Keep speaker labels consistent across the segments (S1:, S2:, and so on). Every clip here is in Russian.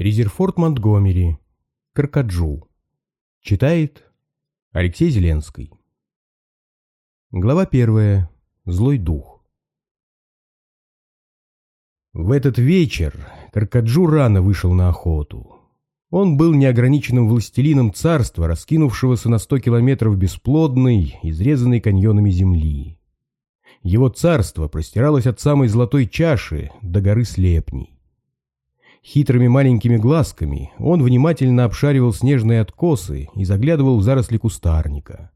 S1: Резерфорд Монтгомери. Каркаджу. Читает Алексей Зеленский. Глава первая. Злой дух. В этот вечер Каркаджу рано вышел на охоту. Он был неограниченным властелином царства, раскинувшегося на сто километров бесплодной, изрезанной каньонами земли. Его царство простиралось от самой золотой чаши до горы Слепней. Хитрыми маленькими глазками он внимательно обшаривал снежные откосы и заглядывал в заросли кустарника.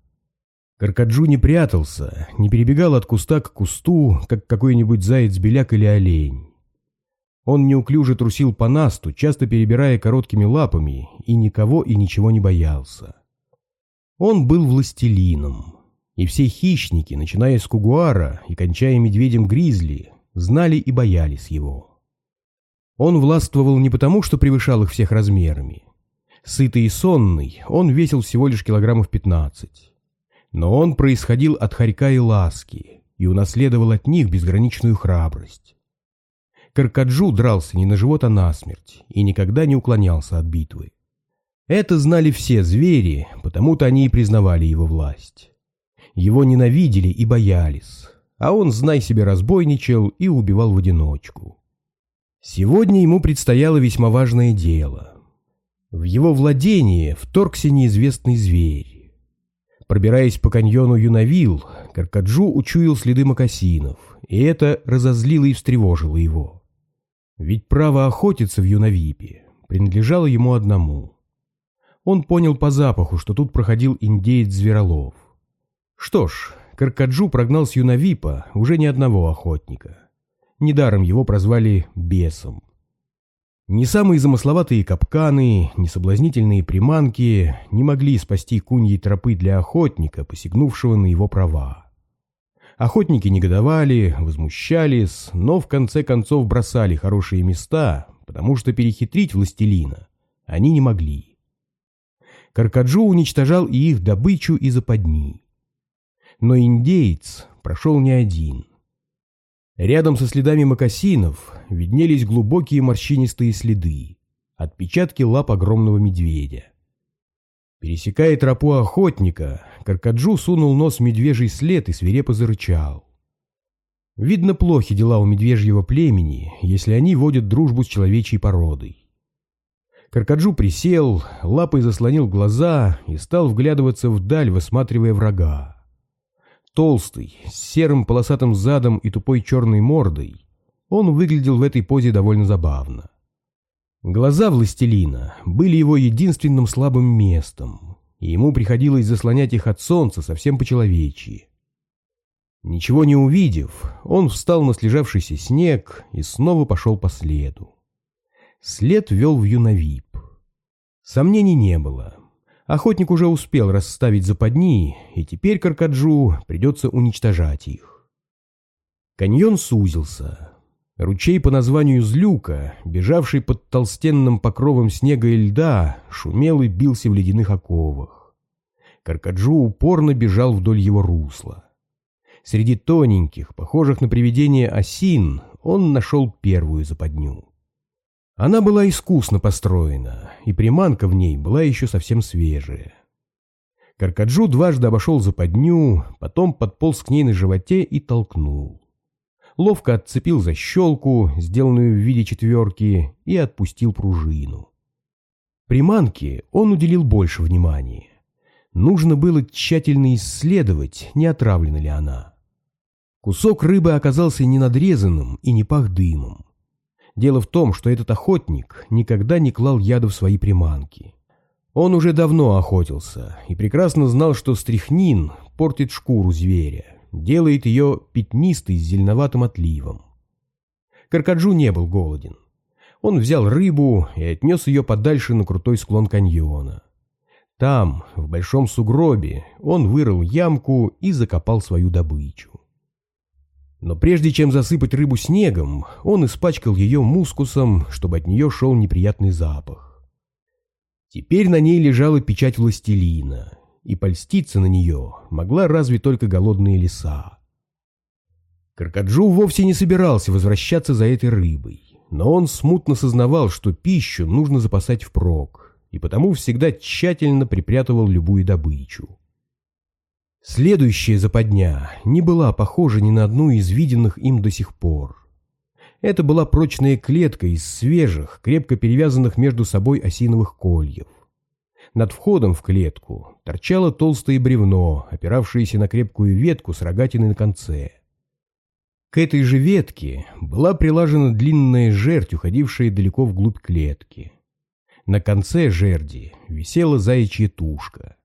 S1: Каркаджу не прятался, не перебегал от куста к кусту, как какой-нибудь заяц-беляк или олень. Он неуклюже трусил по насту, часто перебирая короткими лапами, и никого и ничего не боялся. Он был властелином, и все хищники, начиная с кугуара и кончая медведем-гризли, знали и боялись его. Он властвовал не потому, что превышал их всех размерами. Сытый и сонный, он весил всего лишь килограммов пятнадцать. Но он происходил от хорька и ласки и унаследовал от них безграничную храбрость. Каркаджу дрался не на живот, а на смерть и никогда не уклонялся от битвы. Это знали все звери, потому-то они и признавали его власть. Его ненавидели и боялись, а он, знай себе, разбойничал и убивал в одиночку. Сегодня ему предстояло весьма важное дело. В его владение вторгся неизвестный зверь. Пробираясь по каньону Юнавил, Каркаджу учуял следы мокасинов, и это разозлило и встревожило его. Ведь право охотиться в Юнавипе принадлежало ему одному. Он понял по запаху, что тут проходил индеец-зверолов. Что ж, Каркаджу прогнал с Юнавипа уже ни одного охотника. Недаром его прозвали бесом. Ни самые замысловатые капканы, ни соблазнительные приманки не могли спасти куньей тропы для охотника, посягнувшего на его права. Охотники негодовали, возмущались, но в конце концов бросали хорошие места, потому что перехитрить властелина они не могли. Каркаджу уничтожал и их добычу и западни. Но индеец прошел не один — Рядом со следами мокасинов виднелись глубокие морщинистые следы, отпечатки лап огромного медведя. Пересекая тропу охотника, Каркаджу сунул нос в медвежий след и свирепо зарычал. Видно, плохи дела у медвежьего племени, если они водят дружбу с человечьей породой. Каркаджу присел, лапой заслонил глаза и стал вглядываться вдаль, высматривая врага. Толстый, с серым полосатым задом и тупой черной мордой, он выглядел в этой позе довольно забавно. Глаза властелина были его единственным слабым местом, и ему приходилось заслонять их от солнца совсем по-человечьи. Ничего не увидев, он встал на слежавшийся снег и снова пошел по следу. След вел в Юнавип. Сомнений не было. Охотник уже успел расставить западни, и теперь Каркаджу придется уничтожать их. Каньон сузился. Ручей по названию Злюка, бежавший под толстенным покровом снега и льда, шумел и бился в ледяных оковах. Каркаджу упорно бежал вдоль его русла. Среди тоненьких, похожих на привидение осин, он нашел первую западню. Она была искусно построена, и приманка в ней была еще совсем свежая. Каркаджу дважды обошел западню, потом подполз к ней на животе и толкнул. Ловко отцепил защелку, сделанную в виде четверки, и отпустил пружину. Приманке он уделил больше внимания. Нужно было тщательно исследовать, не отравлена ли она. Кусок рыбы оказался не надрезанным и не пах дымом. Дело в том, что этот охотник никогда не клал яду в свои приманки. Он уже давно охотился и прекрасно знал, что стрихнин портит шкуру зверя, делает ее пятнистой с зеленоватым отливом. Каркаджу не был голоден. Он взял рыбу и отнес ее подальше на крутой склон каньона. Там, в большом сугробе, он вырыл ямку и закопал свою добычу. Но прежде чем засыпать рыбу снегом, он испачкал ее мускусом, чтобы от нее шел неприятный запах. Теперь на ней лежала печать властелина, и польститься на нее могла разве только голодные леса. Каркаджу вовсе не собирался возвращаться за этой рыбой, но он смутно сознавал, что пищу нужно запасать впрок, и потому всегда тщательно припрятывал любую добычу. Следующая западня не была похожа ни на одну из виденных им до сих пор. Это была прочная клетка из свежих, крепко перевязанных между собой осиновых кольев. Над входом в клетку торчало толстое бревно, опиравшееся на крепкую ветку с рогатиной на конце. К этой же ветке была прилажена длинная жердь, уходившая далеко вглубь клетки. На конце жерди висела заячья тушка.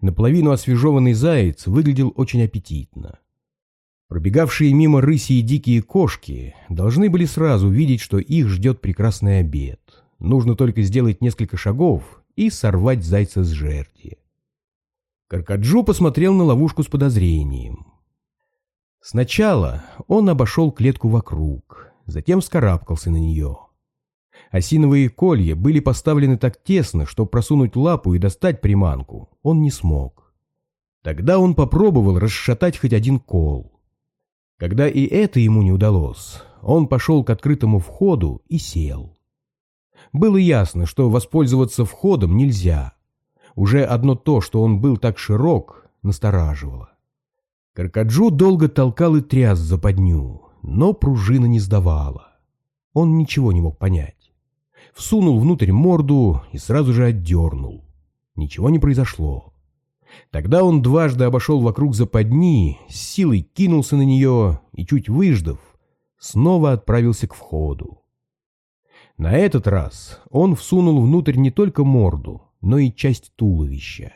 S1: Наполовину освежеванный заяц выглядел очень аппетитно. Пробегавшие мимо рыси и дикие кошки должны были сразу видеть, что их ждет прекрасный обед. Нужно только сделать несколько шагов и сорвать зайца с жерди. Каркаджу посмотрел на ловушку с подозрением. Сначала он обошел клетку вокруг, затем скарабкался на нее. Осиновые колья были поставлены так тесно, что просунуть лапу и достать приманку он не смог. Тогда он попробовал расшатать хоть один кол. Когда и это ему не удалось, он пошел к открытому входу и сел. Было ясно, что воспользоваться входом нельзя. Уже одно то, что он был так широк, настораживало. Каркаджу долго толкал и тряс западню, но пружина не сдавала. Он ничего не мог понять. Всунул внутрь морду и сразу же отдернул. Ничего не произошло. Тогда он дважды обошел вокруг западни, с силой кинулся на нее и, чуть выждав, снова отправился к входу. На этот раз он всунул внутрь не только морду, но и часть туловища.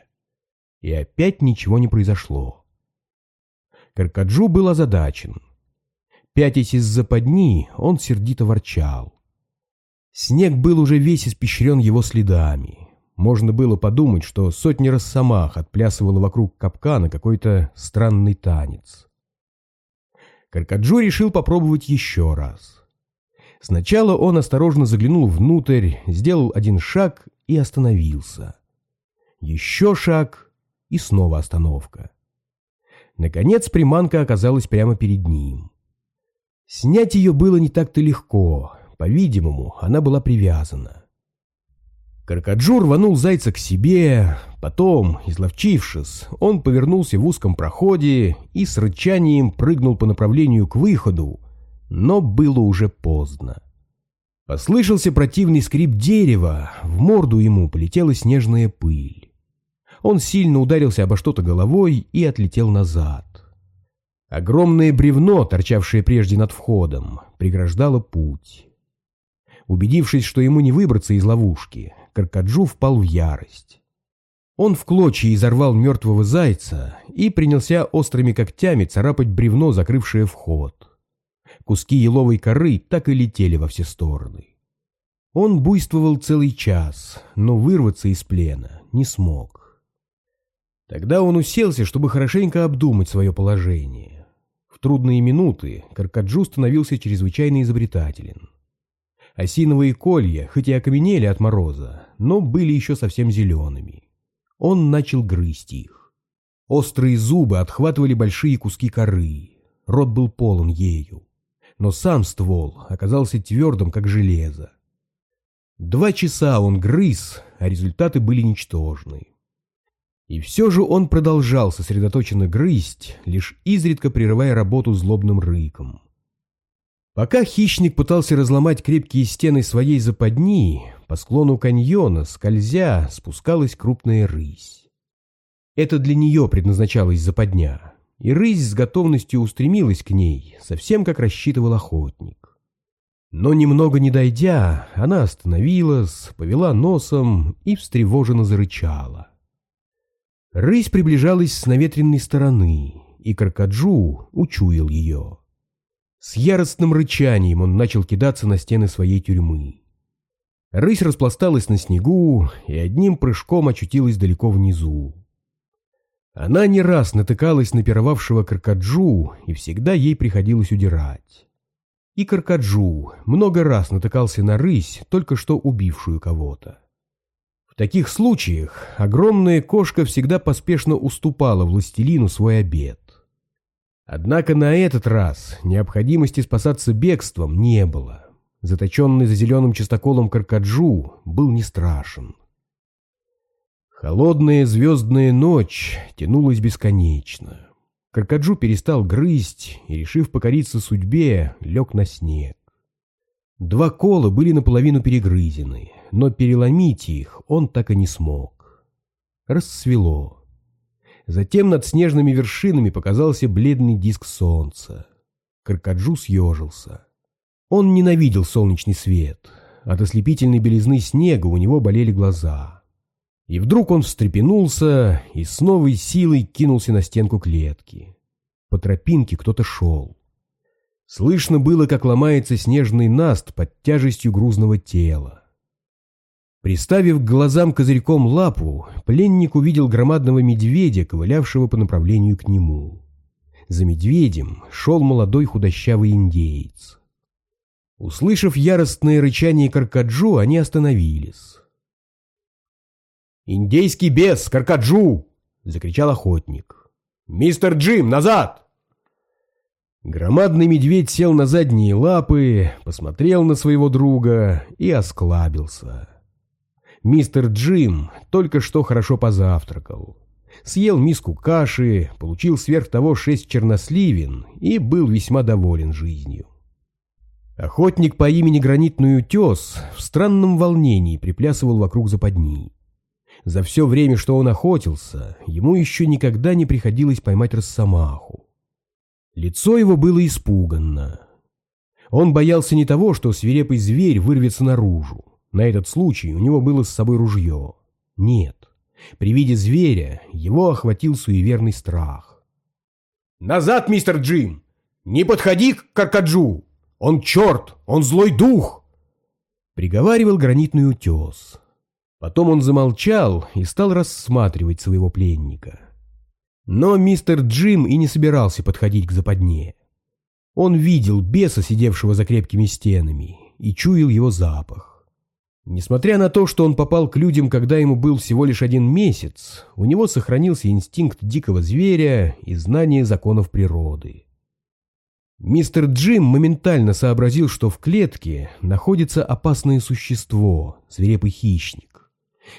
S1: И опять ничего не произошло. Каркаджу был озадачен. Пятясь из западни, он сердито ворчал. Снег был уже весь испещрен его следами. Можно было подумать, что сотни росомах отплясывала вокруг капкана какой-то странный танец. Каркаджо решил попробовать еще раз. Сначала он осторожно заглянул внутрь, сделал один шаг и остановился. Еще шаг и снова остановка. Наконец приманка оказалась прямо перед ним. Снять ее было не так-то легко, по-видимому, она была привязана. Каркаджу рванул зайца к себе, потом, изловчившись, он повернулся в узком проходе и с рычанием прыгнул по направлению к выходу, но было уже поздно. Послышался противный скрип дерева, в морду ему полетела снежная пыль. Он сильно ударился обо что-то головой и отлетел назад. Огромное бревно, торчавшее прежде над входом, преграждало путь. Убедившись, что ему не выбраться из ловушки, Каркаджу впал в ярость. Он в клочья изорвал мертвого зайца и принялся острыми когтями царапать бревно, закрывшее вход. Куски еловой коры так и летели во все стороны. Он буйствовал целый час, но вырваться из плена не смог. Тогда он уселся, чтобы хорошенько обдумать свое положение. В трудные минуты Каркаджу становился чрезвычайно изобретателен. Осиновые колья, хоть и окаменели от мороза, но были еще совсем зелеными. Он начал грызть их. Острые зубы отхватывали большие куски коры. Рот был полон ею. Но сам ствол оказался твердым, как железо. Два часа он грыз, а результаты были ничтожны. И все же он продолжал сосредоточенно грызть, лишь изредка прерывая работу злобным рыком. Пока хищник пытался разломать крепкие стены своей западни, по склону каньона, скользя, спускалась крупная рысь. Это для нее предназначалась западня, и рысь с готовностью устремилась к ней, совсем как рассчитывал охотник. Но немного не дойдя, она остановилась, повела носом и встревоженно зарычала. Рысь приближалась с наветренной стороны, и Каркаджу учуял ее. С яростным рычанием он начал кидаться на стены своей тюрьмы. Рысь распласталась на снегу и одним прыжком очутилась далеко внизу. Она не раз натыкалась на пировавшего Каркаджу, и всегда ей приходилось удирать. И Каркаджу много раз натыкался на рысь, только что убившую кого-то. В таких случаях огромная кошка всегда поспешно уступала властелину свой обед. Однако на этот раз необходимости спасаться бегством не было. заточенный за зеленым частоколом Каркаджу, был не страшен. Холодная звездная ночь тянулась бесконечно. Каркаджу перестал грызть и, решив покориться судьбе, лег на снег. Два кола были наполовину перегрызены, но переломить их он так и не смог. Рассвело. Затем над снежными вершинами показался бледный диск солнца. Каркаджу съежился. Он ненавидел солнечный свет. От ослепительной белизны снега у него болели глаза. И вдруг он встрепенулся и с новой силой кинулся на стенку клетки. По тропинке кто-то шел. Слышно было, как ломается снежный наст под тяжестью грузного тела. Приставив к глазам козырьком лапу, пленник увидел громадного медведя, ковылявшего по направлению к нему. За медведем шел молодой худощавый индеец. Услышав яростное рычание Каркаджу, они остановились. «Индейский бес, Каркаджу!» — закричал охотник. «Мистер Джим, назад!» Громадный медведь сел на задние лапы, посмотрел на своего друга и осклабился. Мистер Джим только что хорошо позавтракал. Съел миску каши, получил сверх того шесть черносливин и был весьма доволен жизнью. Охотник по имени Гранитный Утес в странном волнении приплясывал вокруг западни. За все время, что он охотился, ему еще никогда не приходилось поймать росомаху. Лицо его было испуганно. Он боялся не того, что свирепый зверь вырвется наружу. На этот случай у него было с собой ружье. Нет. При виде зверя его охватил суеверный страх. «Назад, мистер Джим! Не подходи к Каркаджу! Он черт! Он злой дух!» Приговаривал гранитный утес. Потом он замолчал и стал рассматривать своего пленника. Но мистер Джим и не собирался подходить к западне. Он видел беса, сидевшего за крепкими стенами, и чуял его запах. Несмотря на то, что он попал к людям, когда ему был всего лишь один месяц, у него сохранился инстинкт дикого зверя и знание законов природы. Мистер Джим моментально сообразил, что в клетке находится опасное существо, свирепый хищник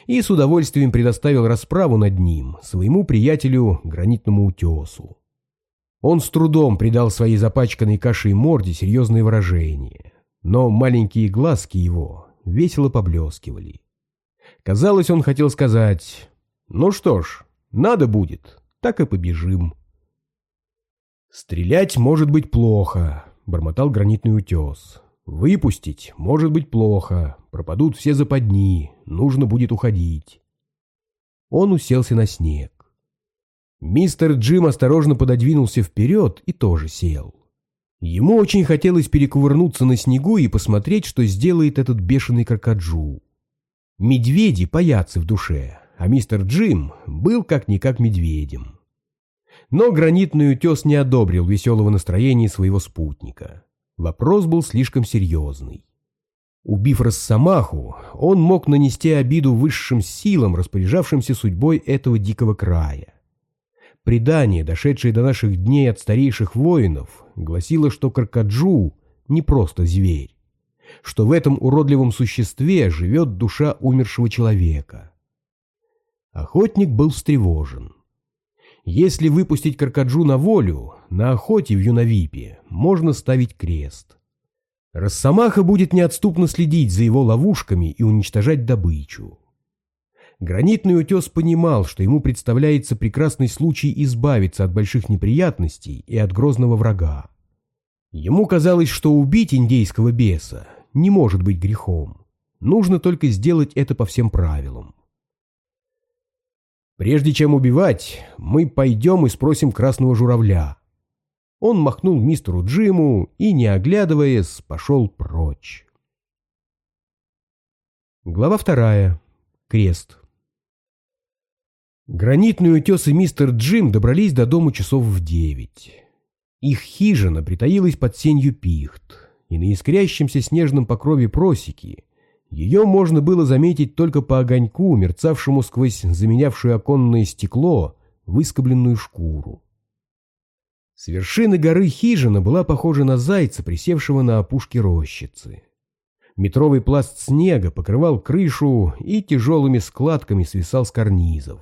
S1: и с удовольствием предоставил расправу над ним своему приятелю гранитному утесу. Он с трудом придал своей запачканной кашей морде серьезное выражение, но маленькие глазки его весело поблескивали. Казалось, он хотел сказать «Ну что ж, надо будет, так и побежим». «Стрелять может быть плохо», — бормотал гранитный утес. Выпустить может быть плохо, пропадут все западни, нужно будет уходить. Он уселся на снег. Мистер Джим осторожно пододвинулся вперед и тоже сел. Ему очень хотелось перекувырнуться на снегу и посмотреть, что сделает этот бешеный крокоджу. Медведи паяцы в душе, а мистер Джим был как-никак медведем. Но гранитный утес не одобрил веселого настроения своего спутника. Вопрос был слишком серьезный. Убив Росомаху, он мог нанести обиду высшим силам, распоряжавшимся судьбой этого дикого края. Предание, дошедшее до наших дней от старейших воинов, гласило, что Каркаджу не просто зверь, что в этом уродливом существе живет душа умершего человека. Охотник был встревожен. Если выпустить Каркаджу на волю, на охоте в Юнавипе можно ставить крест. Росомаха будет неотступно следить за его ловушками и уничтожать добычу. Гранитный утес понимал, что ему представляется прекрасный случай избавиться от больших неприятностей и от грозного врага. Ему казалось, что убить индейского беса не может быть грехом. Нужно только сделать это по всем правилам. Прежде чем убивать, мы пойдем и спросим красного журавля. Он махнул мистеру Джиму и, не оглядываясь, пошел прочь. Глава вторая. Крест. Гранитный утес мистер Джим добрались до дома часов в девять. Их хижина притаилась под сенью пихт, и на искрящемся снежном покрове просеки ее можно было заметить только по огоньку, мерцавшему сквозь заменявшее оконное стекло выскобленную шкуру. С вершины горы хижина была похожа на зайца, присевшего на опушке рощицы. Метровый пласт снега покрывал крышу и тяжелыми складками свисал с карнизов.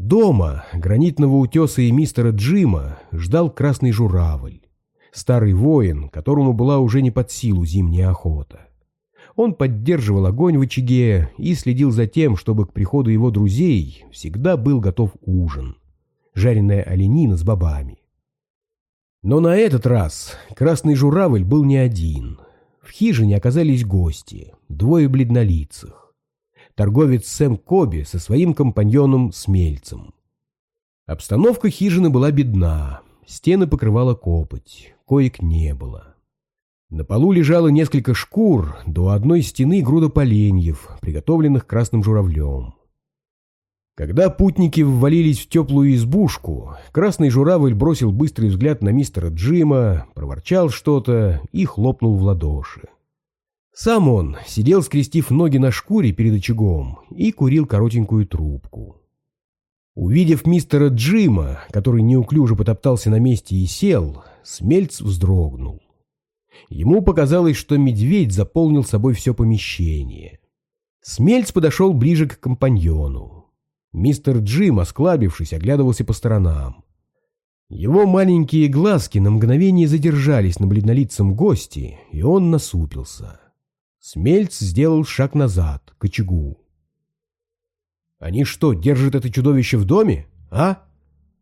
S1: Дома гранитного утеса и мистера Джима ждал красный журавль, старый воин, которому была уже не под силу зимняя охота. Он поддерживал огонь в очаге и следил за тем, чтобы к приходу его друзей всегда был готов ужин. Жареная оленина с бобами. Но на этот раз красный журавль был не один. В хижине оказались гости, двое бледнолицых. Торговец Сэм Коби со своим компаньоном Смельцем. Обстановка хижины была бедна, стены покрывала копоть, коек не было. На полу лежало несколько шкур, до одной стены груда поленьев, приготовленных красным журавлем. Когда путники ввалились в теплую избушку, красный журавль бросил быстрый взгляд на мистера Джима, проворчал что-то и хлопнул в ладоши. Сам он сидел, скрестив ноги на шкуре перед очагом, и курил коротенькую трубку. Увидев мистера Джима, который неуклюже потоптался на месте и сел, Смельц вздрогнул. Ему показалось, что медведь заполнил собой все помещение. Смельц подошел ближе к компаньону. Мистер Джим, осклабившись, оглядывался по сторонам. Его маленькие глазки на мгновение задержались на бледнолицем гости, и он насупился. Смельц сделал шаг назад, к очагу. «Они что, держат это чудовище в доме, а?»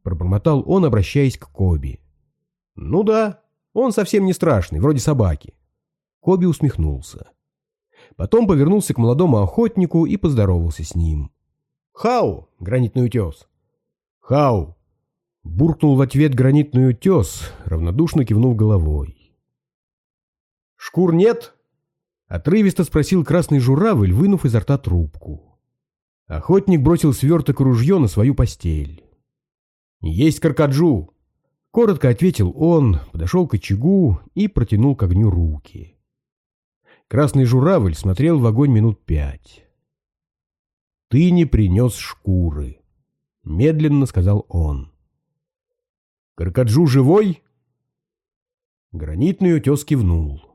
S1: Пробормотал он, обращаясь к Коби. «Ну да, он совсем не страшный, вроде собаки. Коби усмехнулся. Потом повернулся к молодому охотнику и поздоровался с ним. «Хау, гранитный утес!» «Хау!» Буркнул в ответ гранитный утес, равнодушно кивнув головой. «Шкур нет?» Отрывисто спросил красный журавль, вынув изо рта трубку. Охотник бросил сверток ружье на свою постель. «Есть каркаджу!» Коротко ответил он, подошел к очагу и протянул к огню руки. Красный журавль смотрел в огонь минут пять. «Ты не принес шкуры», — медленно сказал он. «Каркаджу живой?» Гранитный утес кивнул.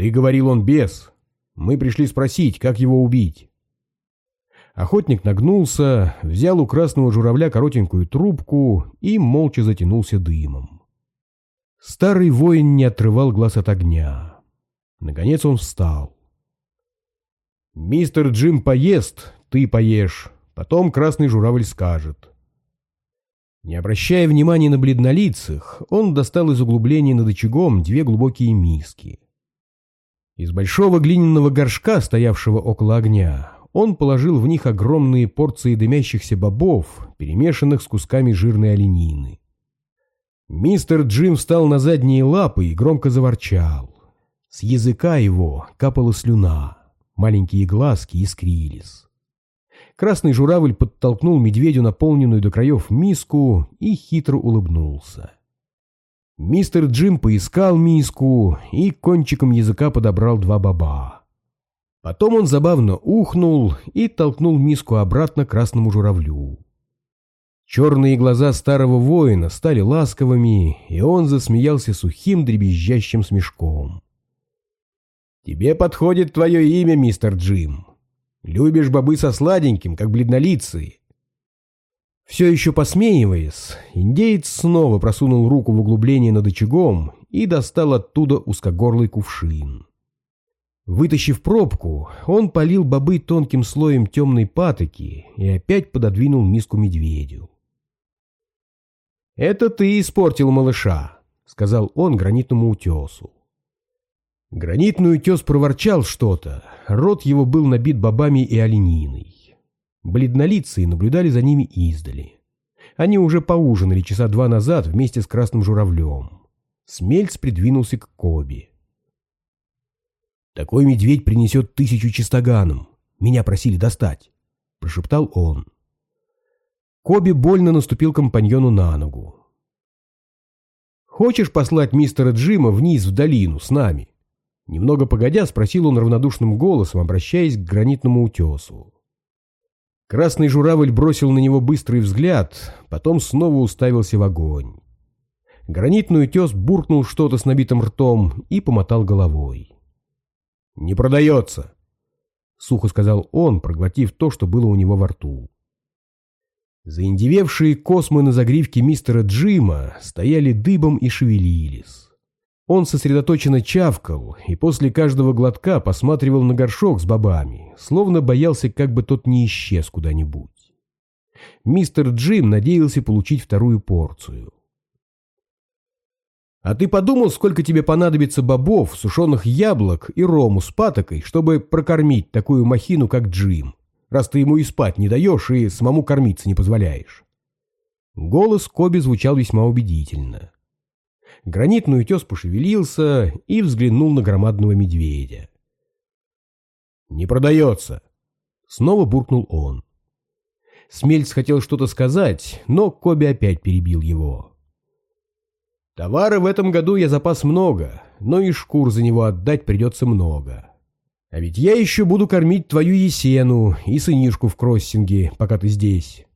S1: «Ты говорил, он бес. Мы пришли спросить, как его убить». Охотник нагнулся, взял у красного журавля коротенькую трубку и молча затянулся дымом. Старый воин не отрывал глаз от огня. Наконец он встал. «Мистер Джим поест, ты поешь, потом красный журавль скажет». Не обращая внимания на бледнолицых, он достал из углубления над очагом две глубокие миски. Из большого глиняного горшка, стоявшего около огня, он положил в них огромные порции дымящихся бобов, перемешанных с кусками жирной оленины. Мистер Джим встал на задние лапы и громко заворчал. С языка его капала слюна, маленькие глазки искрились. Красный журавль подтолкнул медведю наполненную до краев миску и хитро улыбнулся. Мистер Джим поискал миску и кончиком языка подобрал два боба. Потом он забавно ухнул и толкнул миску обратно красному журавлю. Черные глаза старого воина стали ласковыми, и он засмеялся сухим дребезжащим смешком. «Тебе подходит твое имя, мистер Джим. Любишь бобы со сладеньким, как бледнолицые». Все еще посмеиваясь, индеец снова просунул руку в углубление над очагом и достал оттуда узкогорлый кувшин. Вытащив пробку, он полил бобы тонким слоем темной патоки и опять пододвинул миску медведю. «Это ты испортил малыша», — сказал он гранитному утесу. Гранитный утес проворчал что-то, рот его был набит бобами и олениной. Бледнолицые наблюдали за ними издали. Они уже поужинали часа два назад вместе с красным журавлем. Смельц придвинулся к Коби. Такой медведь принесет тысячу чистоганом. Меня просили достать, — прошептал он. Коби больно наступил компаньону на ногу. «Хочешь послать мистера Джима вниз в долину с нами?» Немного погодя, спросил он равнодушным голосом, обращаясь к гранитному утесу. Красный журавль бросил на него быстрый взгляд, потом снова уставился в огонь. Гранитный утес буркнул что-то с набитым ртом и помотал головой. «Не продается», — сухо сказал он, проглотив то, что было у него во рту. Заиндевевшие космы на загривке мистера Джима стояли дыбом и шевелились. Он сосредоточенно чавкал и после каждого глотка посматривал на горшок с бобами, словно боялся, как бы тот не исчез куда-нибудь. Мистер Джим надеялся получить вторую порцию. «А ты подумал, сколько тебе понадобится бобов, сушеных яблок и рому с патокой, чтобы прокормить такую махину, как Джим, раз ты ему и спать не даешь и самому кормиться не позволяешь?» Голос Коби звучал весьма убедительно. Гранитный утес пошевелился и взглянул на громадного медведя. «Не продается!» Снова буркнул он. Смельц хотел что-то сказать, но Коби опять перебил его. Товары в этом году я запас много, но и шкур за него отдать придется много. А ведь я еще буду кормить твою Есену и сынишку в кроссинге, пока ты здесь.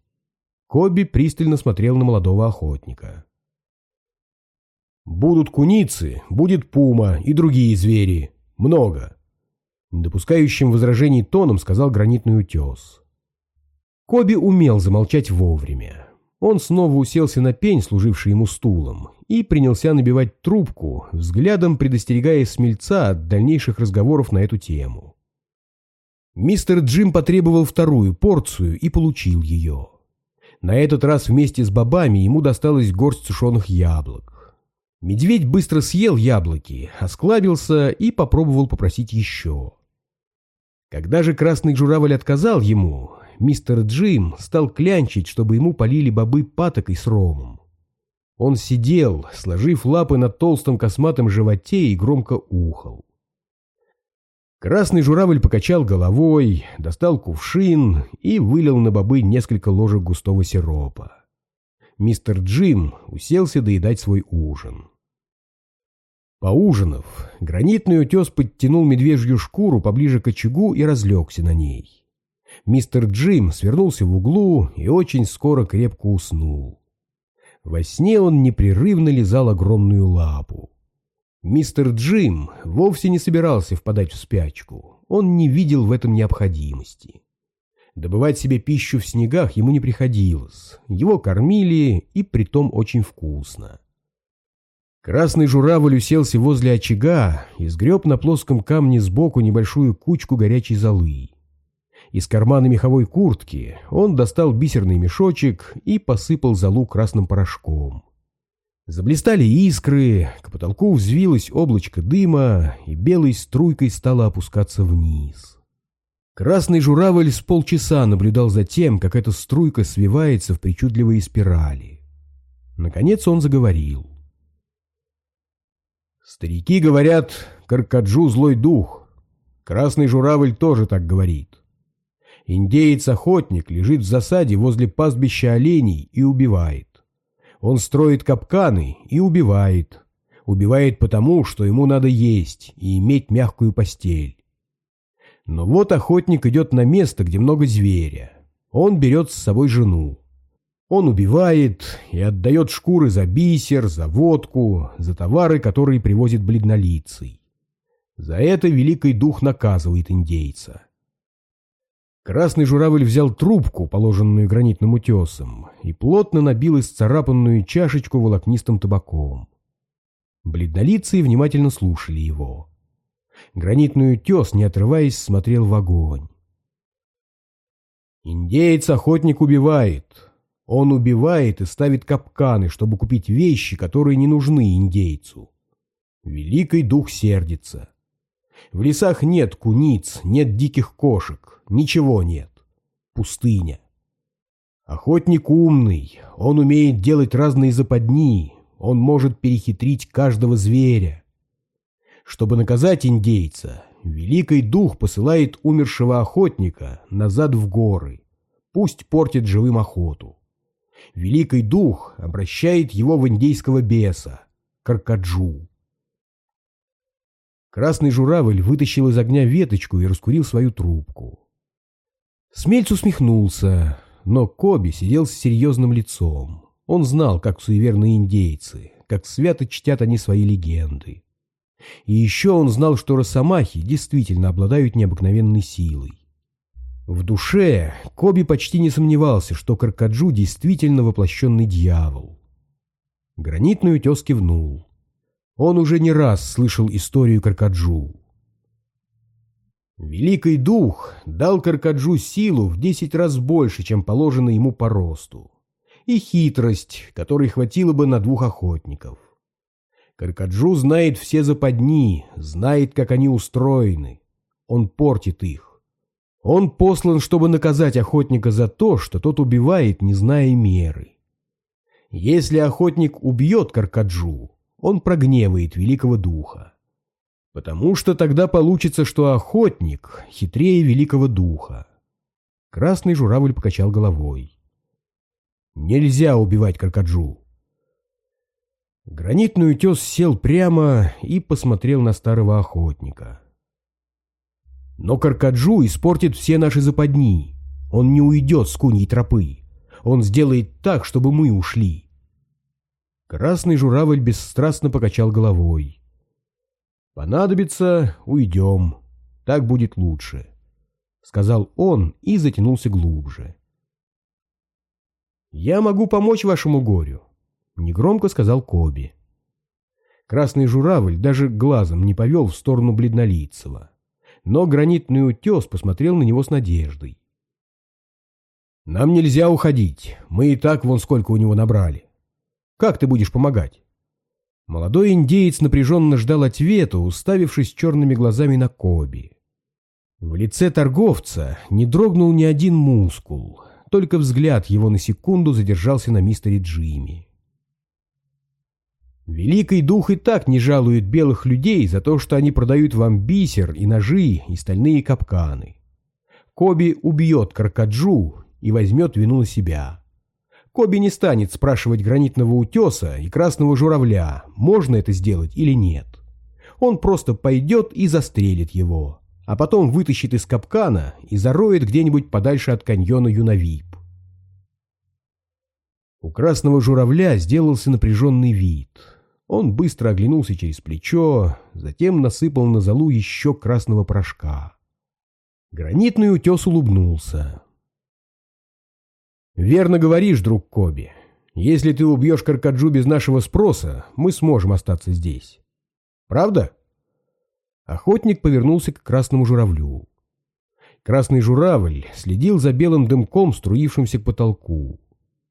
S1: Коби пристально смотрел на молодого охотника. Будут куницы, будет пума и другие звери. Много. Недопускающим возражений тоном сказал гранитный утес. Коби умел замолчать вовремя. Он снова уселся на пень, служивший ему стулом, и принялся набивать трубку, взглядом предостерегая смельца от дальнейших разговоров на эту тему. Мистер Джим потребовал вторую порцию и получил ее. На этот раз вместе с бобами ему досталась горсть сушеных яблок. Медведь быстро съел яблоки, осклабился и попробовал попросить еще. Когда же красный журавль отказал ему, мистер Джим стал клянчить, чтобы ему полили бобы патокой с ромом. Он сидел, сложив лапы на толстом косматом животе и громко ухал. Красный журавль покачал головой, достал кувшин и вылил на бобы несколько ложек густого сиропа. Мистер Джим уселся доедать свой ужин. Поужинав, гранитный утес подтянул медвежью шкуру поближе к очагу и разлегся на ней мистер Джим свернулся в углу и очень скоро крепко уснул. Во сне он непрерывно лизал огромную лапу. Мистер Джим вовсе не собирался впадать в спячку, он не видел в этом необходимости. Добывать себе пищу в снегах ему не приходилось, его кормили и притом очень вкусно. Красный журавль уселся возле очага и сгреб на плоском камне сбоку небольшую кучку горячей золы. Из кармана меховой куртки он достал бисерный мешочек и посыпал залу красным порошком. Заблистали искры, к потолку взвилось облачко дыма, и белой струйкой стало опускаться вниз. Красный журавль с полчаса наблюдал за тем, как эта струйка свивается в причудливые спирали. Наконец он заговорил. Старики говорят, Каркаджу злой дух. Красный журавль тоже так говорит. Индеец-охотник лежит в засаде возле пастбища оленей и убивает. Он строит капканы и убивает. Убивает потому, что ему надо есть и иметь мягкую постель. Но вот охотник идет на место, где много зверя. Он берет с собой жену. Он убивает и отдает шкуры за бисер, за водку, за товары, которые привозит бледнолицый. За это Великий Дух наказывает индейца. Красный журавль взял трубку, положенную гранитным утесом, и плотно набил исцарапанную чашечку волокнистым табаком. Бледнолицые внимательно слушали его. Гранитный утес, не отрываясь, смотрел в огонь. Индеец охотник убивает. Он убивает и ставит капканы, чтобы купить вещи, которые не нужны индейцу. Великий дух сердится. В лесах нет куниц, нет диких кошек, ничего нет. Пустыня. Охотник умный, он умеет делать разные западни, он может перехитрить каждого зверя. Чтобы наказать индейца, Великий Дух посылает умершего охотника назад в горы. Пусть портит живым охоту. Великий Дух обращает его в индейского беса, Каркаджу. Красный журавль вытащил из огня веточку и раскурил свою трубку. Смельц усмехнулся, но Коби сидел с серьезным лицом. Он знал, как суеверные индейцы, как свято чтят они свои легенды. И еще он знал, что росомахи действительно обладают необыкновенной силой. В душе Коби почти не сомневался, что Каркаджу действительно воплощенный дьявол. Гранитный утес кивнул. Он уже не раз слышал историю Каркаджу. Великий дух дал Каркаджу силу в десять раз больше, чем положено ему по росту, и хитрость, которой хватило бы на двух охотников. Каркаджу знает все западни, знает, как они устроены. Он портит их. Он послан, чтобы наказать охотника за то, что тот убивает, не зная меры. Если охотник убьет Каркаджу, он прогневает великого духа. Потому что тогда получится, что охотник хитрее великого духа. Красный журавль покачал головой. Нельзя убивать Каркаджу. Гранитный утес сел прямо и посмотрел на старого охотника. Но Каркаджу испортит все наши западни. Он не уйдет с куньей тропы. Он сделает так, чтобы мы ушли. Красный журавль бесстрастно покачал головой. Понадобится — уйдем. Так будет лучше. Сказал он и затянулся глубже. «Я могу помочь вашему горю», — негромко сказал Коби. Красный журавль даже глазом не повел в сторону бледнолицего, но гранитный утес посмотрел на него с надеждой. «Нам нельзя уходить, мы и так вон сколько у него набрали. Как ты будешь помогать?» Молодой индеец напряженно ждал ответа, уставившись черными глазами на Коби. В лице торговца не дрогнул ни один мускул, только взгляд его на секунду задержался на мистере Джимми. Великий дух и так не жалует белых людей за то, что они продают вам бисер и ножи и стальные капканы. Коби убьет Каркаджу и возьмет вину на себя. Коби не станет спрашивать гранитного утеса и красного журавля, можно это сделать или нет. Он просто пойдет и застрелит его, а потом вытащит из капкана и зароет где-нибудь подальше от каньона Юнавип. У красного журавля сделался напряженный вид — он быстро оглянулся через плечо, затем насыпал на залу еще красного порошка. Гранитный утес улыбнулся. «Верно говоришь, друг Коби. Если ты убьешь Каркаджу без нашего спроса, мы сможем остаться здесь. Правда?» Охотник повернулся к красному журавлю. Красный журавль следил за белым дымком, струившимся к потолку.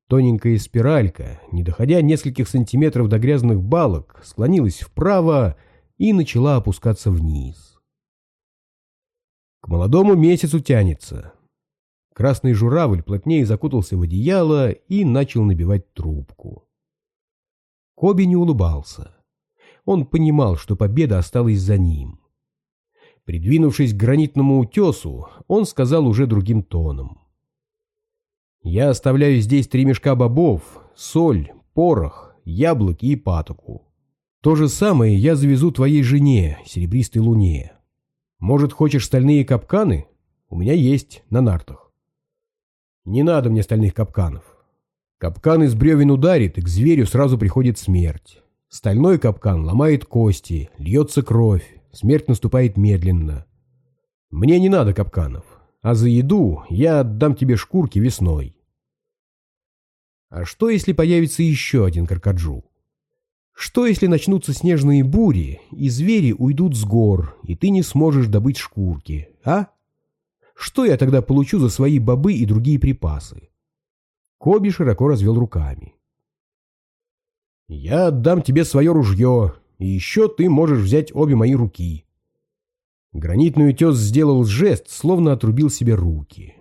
S1: Тоненькая спиралька, не доходя нескольких сантиметров до грязных балок, склонилась вправо и начала опускаться вниз. К молодому месяцу тянется. Красный журавль плотнее закутался в одеяло и начал набивать трубку. Коби не улыбался. Он понимал, что победа осталась за ним. Придвинувшись к гранитному утесу, он сказал уже другим тоном. Я оставляю здесь три мешка бобов, соль, порох, яблоки и патоку. То же самое я завезу твоей жене, серебристой луне. Может, хочешь стальные капканы? У меня есть на нартах. Не надо мне стальных капканов. Капкан из бревен ударит, и к зверю сразу приходит смерть. Стальной капкан ломает кости, льется кровь, смерть наступает медленно. Мне не надо капканов а за еду я отдам тебе шкурки весной. А что, если появится еще один каркаджу? Что, если начнутся снежные бури, и звери уйдут с гор, и ты не сможешь добыть шкурки, а? Что я тогда получу за свои бобы и другие припасы? Коби широко развел руками. Я отдам тебе свое ружье, и еще ты можешь взять обе мои руки. Гранитный утес сделал жест, словно отрубил себе руки.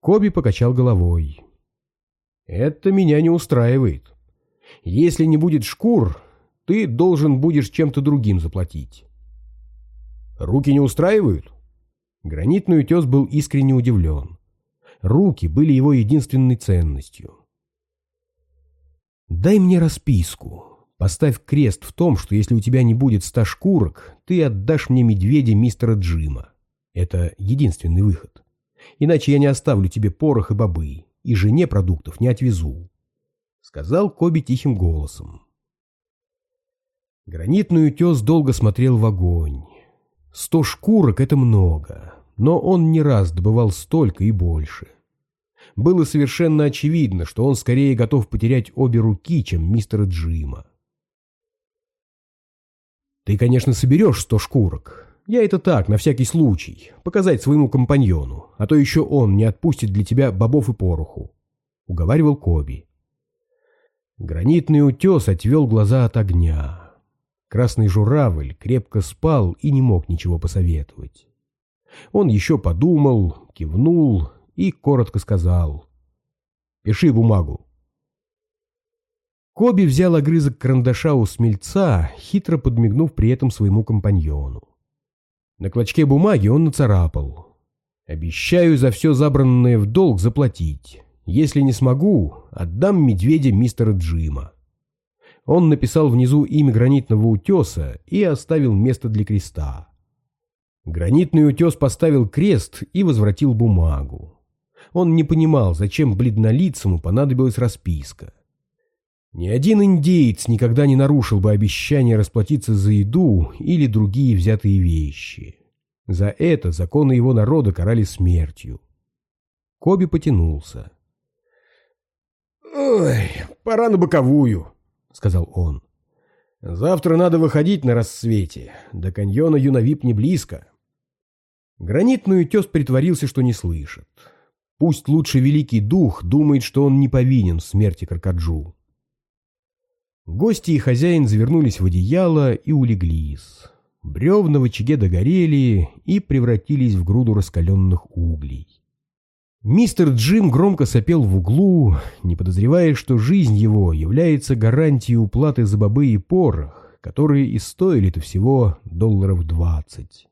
S1: Коби покачал головой. «Это меня не устраивает. Если не будет шкур, ты должен будешь чем-то другим заплатить». «Руки не устраивают?» Гранитный утес был искренне удивлен. Руки были его единственной ценностью. «Дай мне расписку», Поставь крест в том, что если у тебя не будет ста шкурок, ты отдашь мне медведя мистера Джима. Это единственный выход. Иначе я не оставлю тебе порох и бобы, и жене продуктов не отвезу. Сказал Коби тихим голосом. Гранитный утес долго смотрел в огонь. Сто шкурок — это много, но он не раз добывал столько и больше. Было совершенно очевидно, что он скорее готов потерять обе руки, чем мистера Джима. «Ты, конечно, соберешь сто шкурок. Я это так, на всякий случай, показать своему компаньону, а то еще он не отпустит для тебя бобов и пороху», — уговаривал Коби. Гранитный утес отвел глаза от огня. Красный журавль крепко спал и не мог ничего посоветовать. Он еще подумал, кивнул и коротко сказал «Пиши бумагу». Коби взял огрызок карандаша у смельца, хитро подмигнув при этом своему компаньону. На клочке бумаги он нацарапал. «Обещаю за все забранное в долг заплатить. Если не смогу, отдам медведя мистера Джима». Он написал внизу имя гранитного утеса и оставил место для креста. Гранитный утес поставил крест и возвратил бумагу. Он не понимал, зачем бледнолицему понадобилась расписка. Ни один индеец никогда не нарушил бы обещание расплатиться за еду или другие взятые вещи. За это законы его народа карали смертью. Коби потянулся. «Ой, пора на боковую», — сказал он. «Завтра надо выходить на рассвете. До каньона Юнавип не близко». Гранитный утес притворился, что не слышит. Пусть лучше Великий Дух думает, что он не повинен в смерти Каркаджу. Гости и хозяин завернулись в одеяло и улеглись. Бревна в очаге догорели и превратились в груду раскаленных углей. Мистер Джим громко сопел в углу, не подозревая, что жизнь его является гарантией уплаты за бобы и порох, которые и стоили-то всего долларов двадцать.